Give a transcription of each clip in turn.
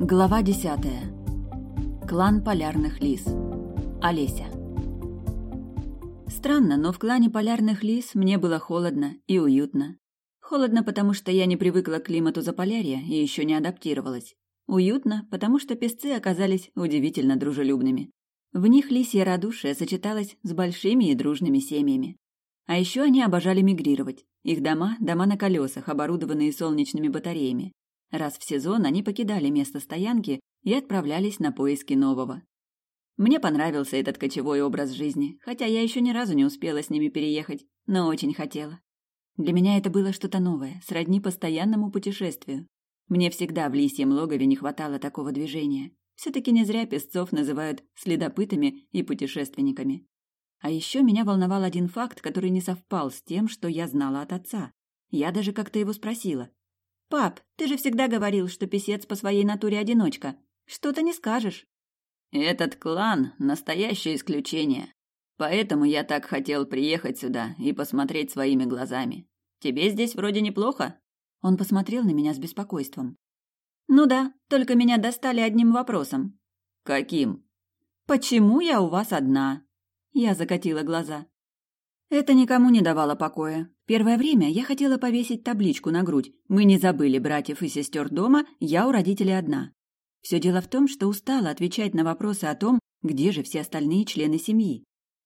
Глава десятая. Клан полярных лис. Олеся. Странно, но в клане полярных лис мне было холодно и уютно. Холодно, потому что я не привыкла к климату Заполярья и еще не адаптировалась. Уютно, потому что песцы оказались удивительно дружелюбными. В них лисья радушие сочеталось с большими и дружными семьями. А еще они обожали мигрировать. Их дома – дома на колесах, оборудованные солнечными батареями. Раз в сезон они покидали место стоянки и отправлялись на поиски нового. Мне понравился этот кочевой образ жизни, хотя я еще ни разу не успела с ними переехать, но очень хотела. Для меня это было что-то новое, сродни постоянному путешествию. Мне всегда в лисьем логове не хватало такого движения. Все-таки не зря песцов называют следопытами и путешественниками. А еще меня волновал один факт, который не совпал с тем, что я знала от отца. Я даже как-то его спросила. «Пап, ты же всегда говорил, что писец по своей натуре одиночка. Что-то не скажешь». «Этот клан – настоящее исключение. Поэтому я так хотел приехать сюда и посмотреть своими глазами. Тебе здесь вроде неплохо?» Он посмотрел на меня с беспокойством. «Ну да, только меня достали одним вопросом». «Каким?» «Почему я у вас одна?» Я закатила глаза. Это никому не давало покоя. Первое время я хотела повесить табличку на грудь. Мы не забыли братьев и сестер дома, я у родителей одна. Все дело в том, что устала отвечать на вопросы о том, где же все остальные члены семьи.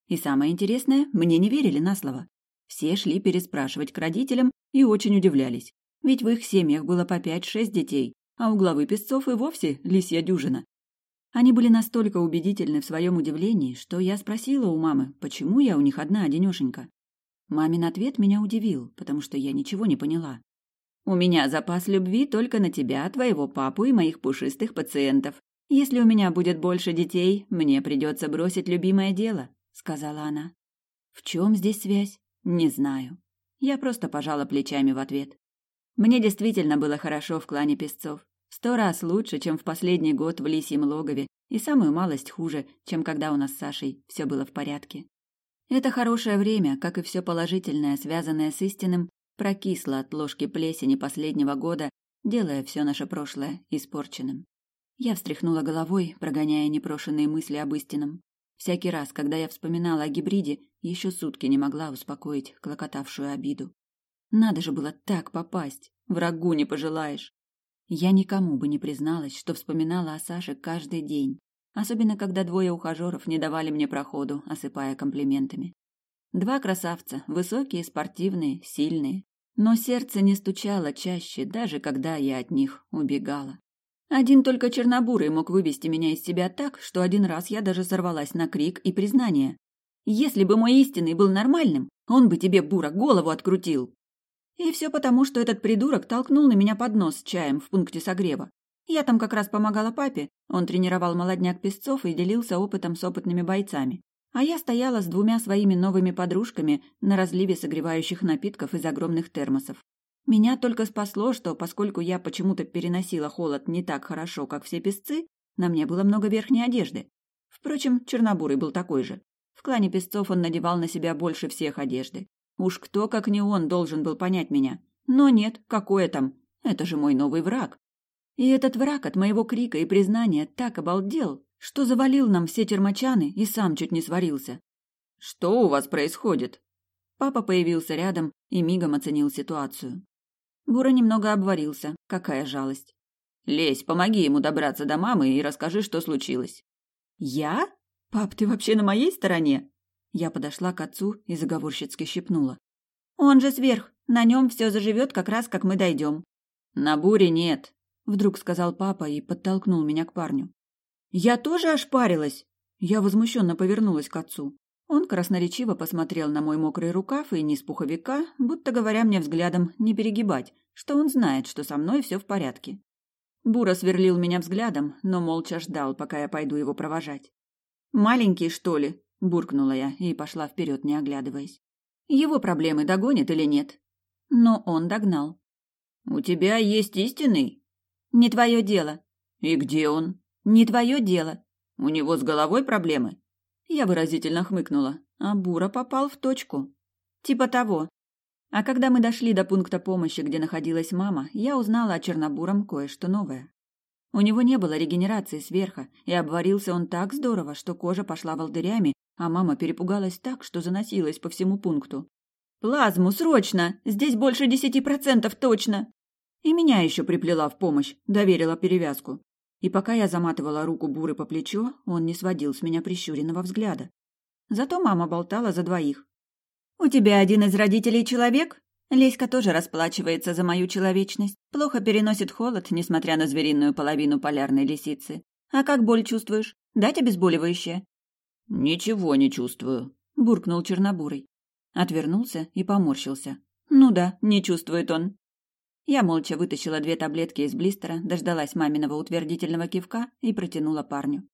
И самое интересное, мне не верили на слово. Все шли переспрашивать к родителям и очень удивлялись. Ведь в их семьях было по пять-шесть детей, а у главы песцов и вовсе лисья дюжина. Они были настолько убедительны в своем удивлении, что я спросила у мамы, почему я у них одна одинешенька. Мамин ответ меня удивил, потому что я ничего не поняла. «У меня запас любви только на тебя, твоего папу и моих пушистых пациентов. Если у меня будет больше детей, мне придется бросить любимое дело», — сказала она. В чем здесь связь? Не знаю. Я просто пожала плечами в ответ. Мне действительно было хорошо в клане песцов. Сто раз лучше, чем в последний год в лисьем логове, и самую малость хуже, чем когда у нас с Сашей все было в порядке. Это хорошее время, как и все положительное, связанное с истинным, прокисло от ложки плесени последнего года, делая все наше прошлое испорченным. Я встряхнула головой, прогоняя непрошенные мысли об истинном. Всякий раз, когда я вспоминала о гибриде, еще сутки не могла успокоить клокотавшую обиду. Надо же было так попасть, врагу не пожелаешь. Я никому бы не призналась, что вспоминала о Саше каждый день, особенно когда двое ухажеров не давали мне проходу, осыпая комплиментами. Два красавца, высокие, спортивные, сильные, но сердце не стучало чаще, даже когда я от них убегала. Один только Чернобурый мог вывести меня из себя так, что один раз я даже сорвалась на крик и признание. «Если бы мой истинный был нормальным, он бы тебе, Бура, голову открутил!» И все потому, что этот придурок толкнул на меня под нос с чаем в пункте согрева. Я там как раз помогала папе, он тренировал молодняк песцов и делился опытом с опытными бойцами. А я стояла с двумя своими новыми подружками на разливе согревающих напитков из огромных термосов. Меня только спасло, что поскольку я почему-то переносила холод не так хорошо, как все песцы, на мне было много верхней одежды. Впрочем, Чернобурый был такой же. В клане песцов он надевал на себя больше всех одежды. Уж кто, как не он, должен был понять меня. Но нет, какое там. Это же мой новый враг. И этот враг от моего крика и признания так обалдел, что завалил нам все термочаны и сам чуть не сварился. «Что у вас происходит?» Папа появился рядом и мигом оценил ситуацию. Бура немного обварился. Какая жалость. «Лезь, помоги ему добраться до мамы и расскажи, что случилось». «Я? Пап, ты вообще на моей стороне?» Я подошла к отцу и заговорщицки щипнула. «Он же сверх. На нем все заживет как раз, как мы дойдем». «На буре нет», — вдруг сказал папа и подтолкнул меня к парню. «Я тоже ошпарилась!» Я возмущенно повернулась к отцу. Он красноречиво посмотрел на мой мокрый рукав и низ пуховика, будто говоря мне взглядом не перегибать, что он знает, что со мной все в порядке. Бура сверлил меня взглядом, но молча ждал, пока я пойду его провожать. «Маленький, что ли?» буркнула я и пошла вперед, не оглядываясь. Его проблемы догонит или нет? Но он догнал. У тебя есть истинный? Не твое дело. И где он? Не твое дело. У него с головой проблемы? Я выразительно хмыкнула, а Бура попал в точку. Типа того. А когда мы дошли до пункта помощи, где находилась мама, я узнала о Чернобуром кое-что новое. У него не было регенерации сверха, и обварился он так здорово, что кожа пошла волдырями, а мама перепугалась так, что заносилась по всему пункту. «Плазму, срочно! Здесь больше десяти процентов точно!» И меня еще приплела в помощь, доверила перевязку. И пока я заматывала руку Буры по плечу, он не сводил с меня прищуренного взгляда. Зато мама болтала за двоих. «У тебя один из родителей человек?» Леська тоже расплачивается за мою человечность. Плохо переносит холод, несмотря на звериную половину полярной лисицы. А как боль чувствуешь? Дать обезболивающее? Ничего не чувствую, буркнул Чернобурый. Отвернулся и поморщился. Ну да, не чувствует он. Я молча вытащила две таблетки из блистера, дождалась маминого утвердительного кивка и протянула парню.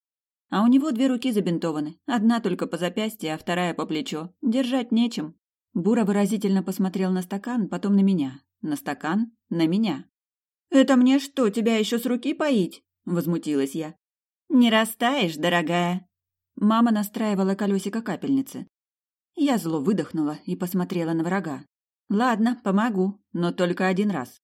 А у него две руки забинтованы, одна только по запястью, а вторая по плечо. Держать нечем. Бура выразительно посмотрел на стакан, потом на меня. На стакан, на меня. «Это мне что, тебя еще с руки поить?» – возмутилась я. «Не растаешь, дорогая!» Мама настраивала колесико капельницы. Я зло выдохнула и посмотрела на врага. «Ладно, помогу, но только один раз».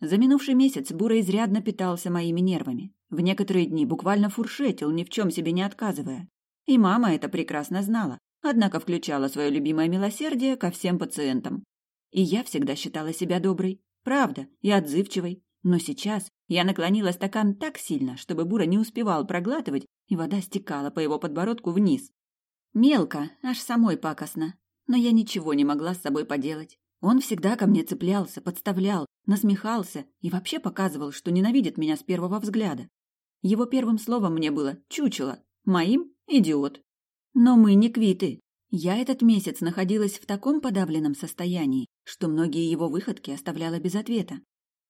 За минувший месяц Бура изрядно питался моими нервами. В некоторые дни буквально фуршетил, ни в чем себе не отказывая. И мама это прекрасно знала однако включала свое любимое милосердие ко всем пациентам. И я всегда считала себя доброй, правда, и отзывчивой. Но сейчас я наклонила стакан так сильно, чтобы Бура не успевал проглатывать, и вода стекала по его подбородку вниз. Мелко, аж самой пакостно. Но я ничего не могла с собой поделать. Он всегда ко мне цеплялся, подставлял, насмехался и вообще показывал, что ненавидит меня с первого взгляда. Его первым словом мне было «чучело», моим – «идиот». Но мы не квиты. Я этот месяц находилась в таком подавленном состоянии, что многие его выходки оставляла без ответа.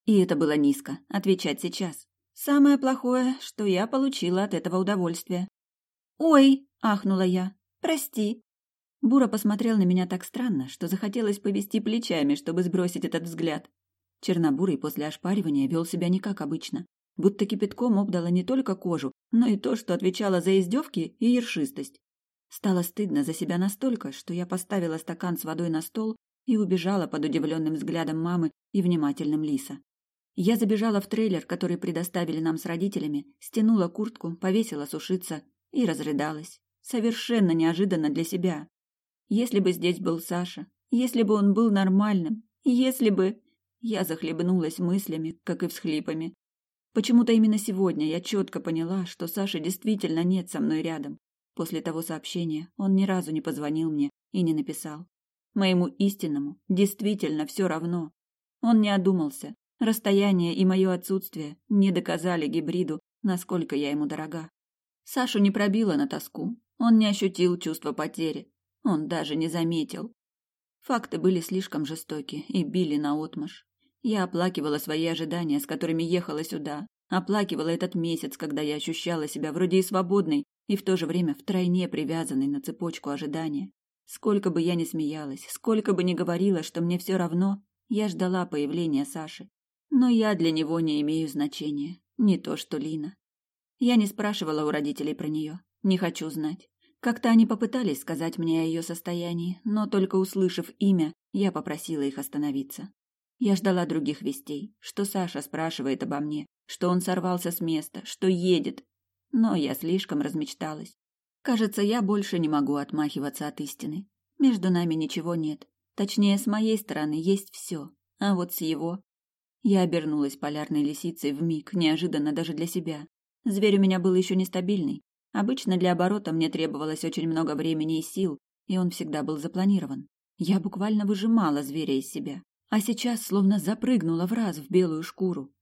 И это было низко, отвечать сейчас. Самое плохое, что я получила от этого удовольствие. «Ой!» – ахнула я. «Прости!» Бура посмотрел на меня так странно, что захотелось повести плечами, чтобы сбросить этот взгляд. Чернобурый после ошпаривания вел себя не как обычно, будто кипятком обдала не только кожу, но и то, что отвечало за издевки и ершистость. Стало стыдно за себя настолько, что я поставила стакан с водой на стол и убежала под удивленным взглядом мамы и внимательным Лиса. Я забежала в трейлер, который предоставили нам с родителями, стянула куртку, повесила сушиться и разрыдалась. Совершенно неожиданно для себя. Если бы здесь был Саша, если бы он был нормальным, если бы... Я захлебнулась мыслями, как и всхлипами. Почему-то именно сегодня я четко поняла, что Саши действительно нет со мной рядом. После того сообщения он ни разу не позвонил мне и не написал. Моему истинному действительно все равно. Он не одумался. Расстояние и мое отсутствие не доказали гибриду, насколько я ему дорога. Сашу не пробило на тоску. Он не ощутил чувства потери. Он даже не заметил. Факты были слишком жестоки и били наотмашь. Я оплакивала свои ожидания, с которыми ехала сюда. Оплакивала этот месяц, когда я ощущала себя вроде и свободной, и в то же время втройне привязанный на цепочку ожидания. Сколько бы я ни смеялась, сколько бы ни говорила, что мне все равно, я ждала появления Саши. Но я для него не имею значения, не то что Лина. Я не спрашивала у родителей про нее, не хочу знать. Как-то они попытались сказать мне о ее состоянии, но только услышав имя, я попросила их остановиться. Я ждала других вестей, что Саша спрашивает обо мне, что он сорвался с места, что едет, но я слишком размечталась. Кажется, я больше не могу отмахиваться от истины. Между нами ничего нет. Точнее, с моей стороны есть все. А вот с его... Я обернулась полярной лисицей в миг, неожиданно даже для себя. Зверь у меня был еще нестабильный. Обычно для оборота мне требовалось очень много времени и сил, и он всегда был запланирован. Я буквально выжимала зверя из себя. А сейчас словно запрыгнула в раз в белую шкуру,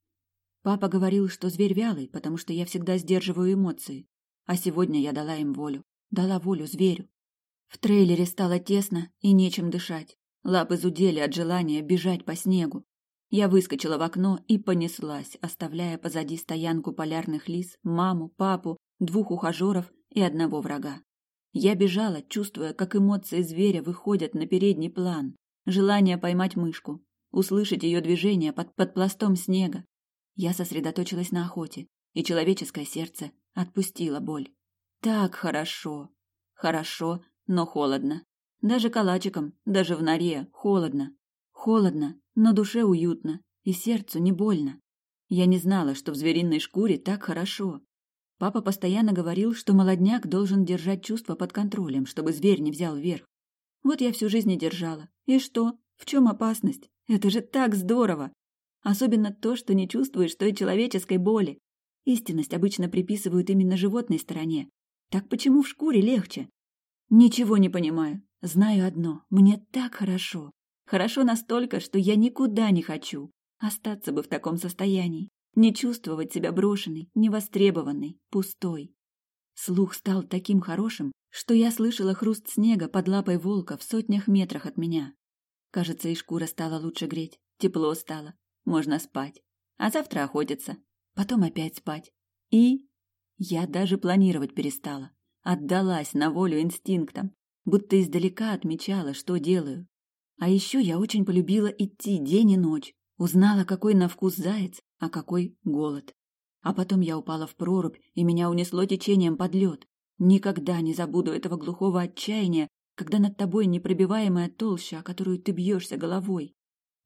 Папа говорил, что зверь вялый, потому что я всегда сдерживаю эмоции. А сегодня я дала им волю. Дала волю зверю. В трейлере стало тесно и нечем дышать. Лапы зудели от желания бежать по снегу. Я выскочила в окно и понеслась, оставляя позади стоянку полярных лис, маму, папу, двух ухажеров и одного врага. Я бежала, чувствуя, как эмоции зверя выходят на передний план. Желание поймать мышку, услышать ее движение под, под пластом снега, я сосредоточилась на охоте, и человеческое сердце отпустило боль. Так хорошо. Хорошо, но холодно. Даже калачиком, даже в норе холодно. Холодно, но душе уютно, и сердцу не больно. Я не знала, что в звериной шкуре так хорошо. Папа постоянно говорил, что молодняк должен держать чувства под контролем, чтобы зверь не взял верх. Вот я всю жизнь и держала. И что? В чем опасность? Это же так здорово! Особенно то, что не чувствуешь той человеческой боли. Истинность обычно приписывают именно животной стороне. Так почему в шкуре легче? Ничего не понимаю. Знаю одно. Мне так хорошо. Хорошо настолько, что я никуда не хочу. Остаться бы в таком состоянии. Не чувствовать себя брошенной, невостребованной, пустой. Слух стал таким хорошим, что я слышала хруст снега под лапой волка в сотнях метрах от меня. Кажется, и шкура стала лучше греть, тепло стало, можно спать. А завтра охотиться, потом опять спать. И я даже планировать перестала. Отдалась на волю инстинктам, будто издалека отмечала, что делаю. А еще я очень полюбила идти день и ночь. Узнала, какой на вкус заяц, а какой голод. А потом я упала в прорубь, и меня унесло течением под лед. Никогда не забуду этого глухого отчаяния, когда над тобой непробиваемая толща, о которую ты бьешься головой.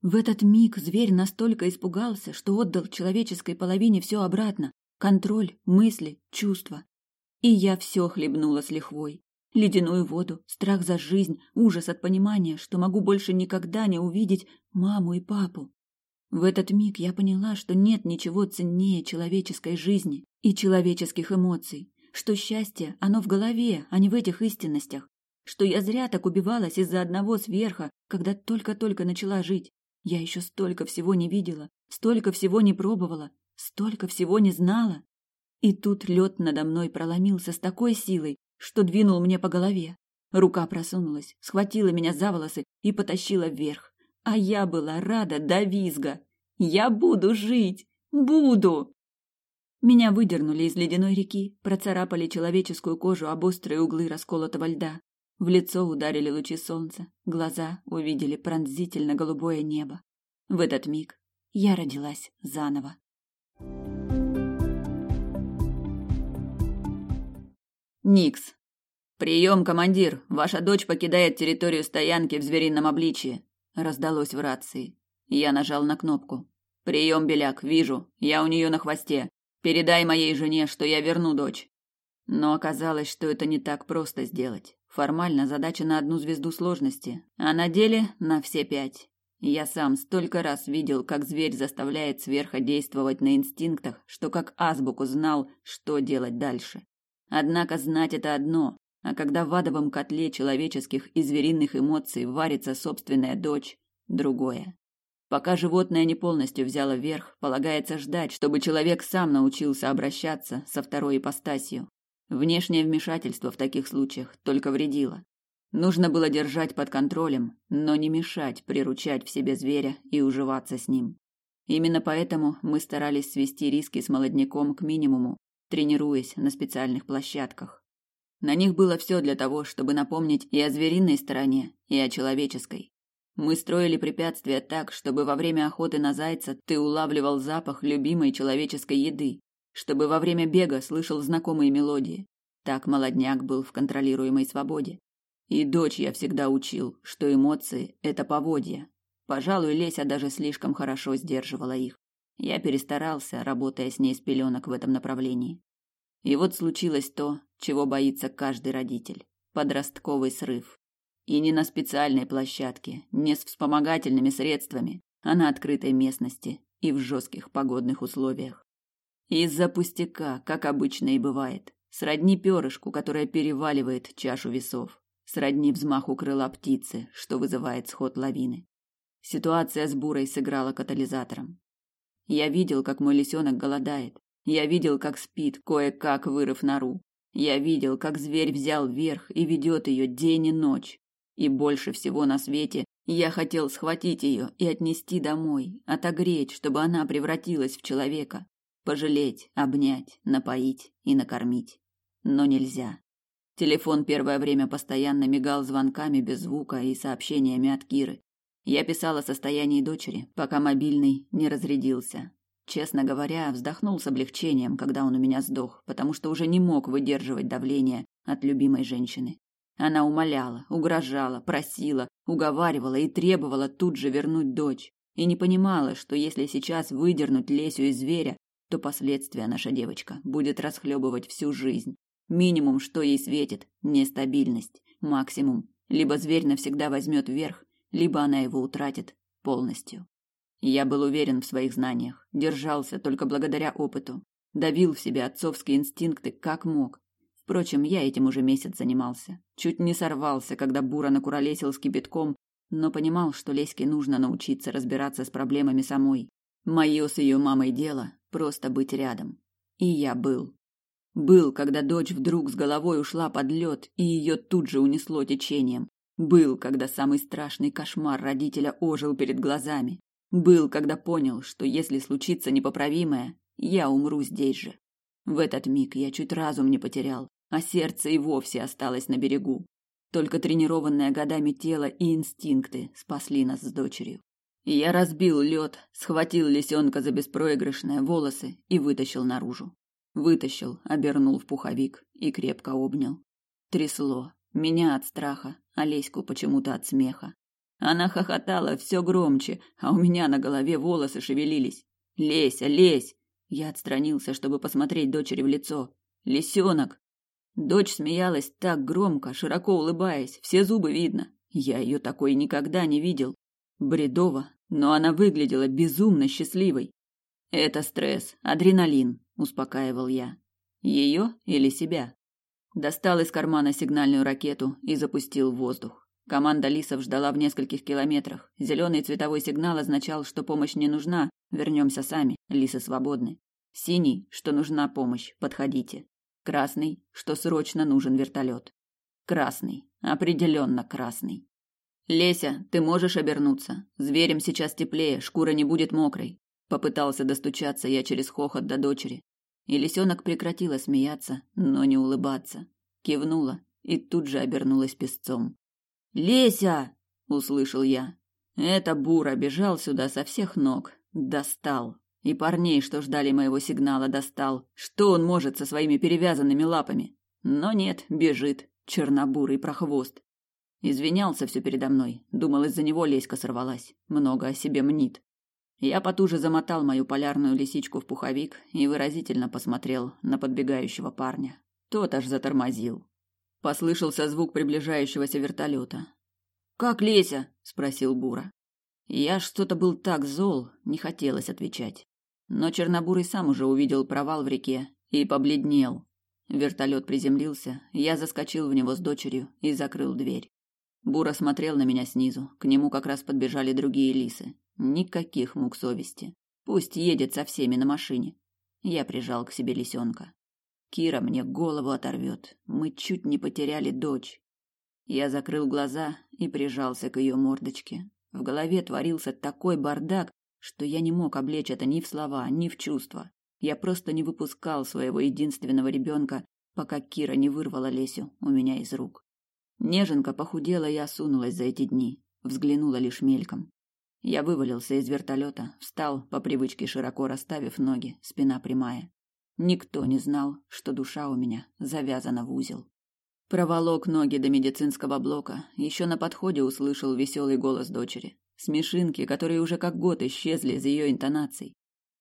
В этот миг зверь настолько испугался, что отдал человеческой половине все обратно — контроль, мысли, чувства. И я все хлебнула с лихвой. Ледяную воду, страх за жизнь, ужас от понимания, что могу больше никогда не увидеть маму и папу. В этот миг я поняла, что нет ничего ценнее человеческой жизни и человеческих эмоций, что счастье, оно в голове, а не в этих истинностях, что я зря так убивалась из-за одного сверха, когда только-только начала жить. Я еще столько всего не видела, столько всего не пробовала, столько всего не знала. И тут лед надо мной проломился с такой силой, что двинул мне по голове. Рука просунулась, схватила меня за волосы и потащила вверх. А я была рада до визга. Я буду жить! Буду! Меня выдернули из ледяной реки, процарапали человеческую кожу об острые углы расколотого льда. В лицо ударили лучи солнца, глаза увидели пронзительно голубое небо. В этот миг я родилась заново. Никс. «Прием, командир! Ваша дочь покидает территорию стоянки в зверином обличье!» Раздалось в рации. Я нажал на кнопку. «Прием, Беляк, вижу. Я у нее на хвосте. Передай моей жене, что я верну дочь». Но оказалось, что это не так просто сделать. Формально задача на одну звезду сложности, а на деле на все пять. Я сам столько раз видел, как зверь заставляет сверха действовать на инстинктах, что как азбуку знал, что делать дальше. Однако знать это одно, а когда в адовом котле человеческих и звериных эмоций варится собственная дочь – другое. Пока животное не полностью взяло верх, полагается ждать, чтобы человек сам научился обращаться со второй ипостасью. Внешнее вмешательство в таких случаях только вредило. Нужно было держать под контролем, но не мешать приручать в себе зверя и уживаться с ним. Именно поэтому мы старались свести риски с молодняком к минимуму, тренируясь на специальных площадках. На них было все для того, чтобы напомнить и о звериной стороне, и о человеческой. Мы строили препятствия так, чтобы во время охоты на зайца ты улавливал запах любимой человеческой еды, чтобы во время бега слышал знакомые мелодии. Так молодняк был в контролируемой свободе. И дочь я всегда учил, что эмоции – это поводья. Пожалуй, Леся даже слишком хорошо сдерживала их. Я перестарался, работая с ней с пеленок в этом направлении. И вот случилось то, чего боится каждый родитель – подростковый срыв. И не на специальной площадке, не с вспомогательными средствами, а на открытой местности и в жестких погодных условиях. Из-за пустяка, как обычно и бывает. Сродни перышку, которая переваливает чашу весов. Сродни взмаху крыла птицы, что вызывает сход лавины. Ситуация с бурой сыграла катализатором. Я видел, как мой лисенок голодает. Я видел, как спит, кое-как вырыв нору. Я видел, как зверь взял верх и ведет ее день и ночь. И больше всего на свете я хотел схватить ее и отнести домой, отогреть, чтобы она превратилась в человека. Пожалеть, обнять, напоить и накормить. Но нельзя. Телефон первое время постоянно мигал звонками без звука и сообщениями от Киры. Я писал о состоянии дочери, пока мобильный не разрядился. Честно говоря, вздохнул с облегчением, когда он у меня сдох, потому что уже не мог выдерживать давление от любимой женщины. Она умоляла, угрожала, просила, уговаривала и требовала тут же вернуть дочь. и не понимала, что если сейчас выдернуть Лесю из зверя, то последствия наша девочка будет расхлебывать всю жизнь. Минимум, что ей светит – нестабильность. Максимум – либо зверь навсегда возьмет верх, либо она его утратит полностью. Я был уверен в своих знаниях, держался только благодаря опыту, давил в себе отцовские инстинкты как мог. Впрочем, я этим уже месяц занимался. Чуть не сорвался, когда Бура накуролесил с кипятком, но понимал, что Леське нужно научиться разбираться с проблемами самой. Мое с ее мамой дело – просто быть рядом. И я был. Был, когда дочь вдруг с головой ушла под лед, и ее тут же унесло течением. Был, когда самый страшный кошмар родителя ожил перед глазами. Был, когда понял, что если случится непоправимое, я умру здесь же. В этот миг я чуть разум не потерял, а сердце и вовсе осталось на берегу. Только тренированное годами тело и инстинкты спасли нас с дочерью. Я разбил лед, схватил лисенка за беспроигрышные волосы и вытащил наружу. Вытащил, обернул в пуховик и крепко обнял. Трясло. Меня от страха, а Леську почему-то от смеха. Она хохотала все громче, а у меня на голове волосы шевелились. «Леся, лезь!» Я отстранился, чтобы посмотреть дочери в лицо. «Лисенок!» Дочь смеялась так громко, широко улыбаясь, все зубы видно. Я ее такой никогда не видел. Бредово, но она выглядела безумно счастливой. «Это стресс, адреналин», – успокаивал я. «Ее или себя?» Достал из кармана сигнальную ракету и запустил в воздух. Команда лисов ждала в нескольких километрах. Зеленый цветовой сигнал означал, что помощь не нужна, вернемся сами, лисы свободны. Синий, что нужна помощь, подходите. Красный, что срочно нужен вертолет. Красный, определенно красный. Леся, ты можешь обернуться. Зверям сейчас теплее, шкура не будет мокрой. Попытался достучаться я через хохот до дочери. И лисенок прекратила смеяться, но не улыбаться. Кивнула и тут же обернулась песцом. «Леся!» — услышал я. Это Бура бежал сюда со всех ног. Достал. И парней, что ждали моего сигнала, достал. Что он может со своими перевязанными лапами? Но нет, бежит. Чернобурый прохвост. Извинялся все передо мной. Думал, из-за него леська сорвалась. Много о себе мнит. Я потуже замотал мою полярную лисичку в пуховик и выразительно посмотрел на подбегающего парня. Тот аж затормозил. Послышался звук приближающегося вертолета. «Как Леся?» – спросил Бура. Я что-то был так зол, не хотелось отвечать. Но Чернобурый сам уже увидел провал в реке и побледнел. Вертолет приземлился, я заскочил в него с дочерью и закрыл дверь. Бура смотрел на меня снизу, к нему как раз подбежали другие лисы. Никаких мук совести. Пусть едет со всеми на машине. Я прижал к себе лисенка. Кира мне голову оторвет. Мы чуть не потеряли дочь. Я закрыл глаза и прижался к ее мордочке. В голове творился такой бардак, что я не мог облечь это ни в слова, ни в чувства. Я просто не выпускал своего единственного ребенка, пока Кира не вырвала Лесю у меня из рук. Неженка похудела и осунулась за эти дни, взглянула лишь мельком. Я вывалился из вертолета, встал, по привычке широко расставив ноги, спина прямая. Никто не знал, что душа у меня завязана в узел. Проволок ноги до медицинского блока, еще на подходе услышал веселый голос дочери. Смешинки, которые уже как год исчезли из ее интонаций.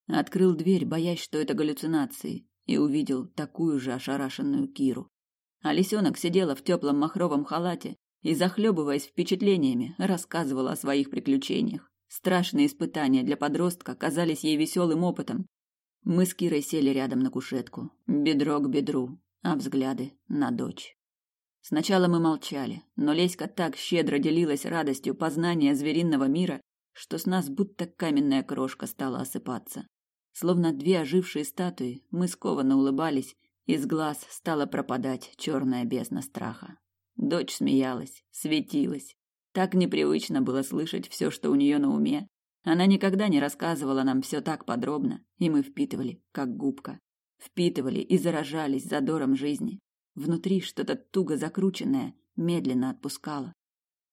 Открыл дверь, боясь, что это галлюцинации, и увидел такую же ошарашенную Киру. А лисенок сидела в теплом махровом халате и, захлебываясь впечатлениями, рассказывала о своих приключениях. Страшные испытания для подростка казались ей веселым опытом, мы с Кирой сели рядом на кушетку, бедро к бедру, а взгляды на дочь. Сначала мы молчали, но Леська так щедро делилась радостью познания звериного мира, что с нас будто каменная крошка стала осыпаться. Словно две ожившие статуи, мы скованно улыбались, из глаз стала пропадать черная бездна страха. Дочь смеялась, светилась. Так непривычно было слышать все, что у нее на уме, она никогда не рассказывала нам все так подробно, и мы впитывали, как губка. Впитывали и заражались задором жизни. Внутри что-то туго закрученное медленно отпускало.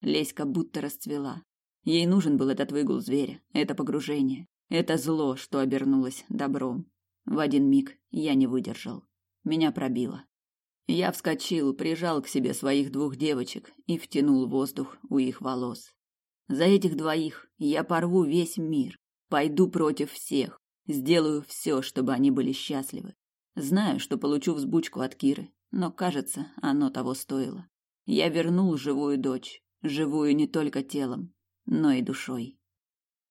Леська будто расцвела. Ей нужен был этот выгул зверя, это погружение, это зло, что обернулось добром. В один миг я не выдержал. Меня пробило. Я вскочил, прижал к себе своих двух девочек и втянул воздух у их волос. За этих двоих я порву весь мир, пойду против всех, сделаю все, чтобы они были счастливы. Знаю, что получу взбучку от Киры, но, кажется, оно того стоило. Я вернул живую дочь, живую не только телом, но и душой.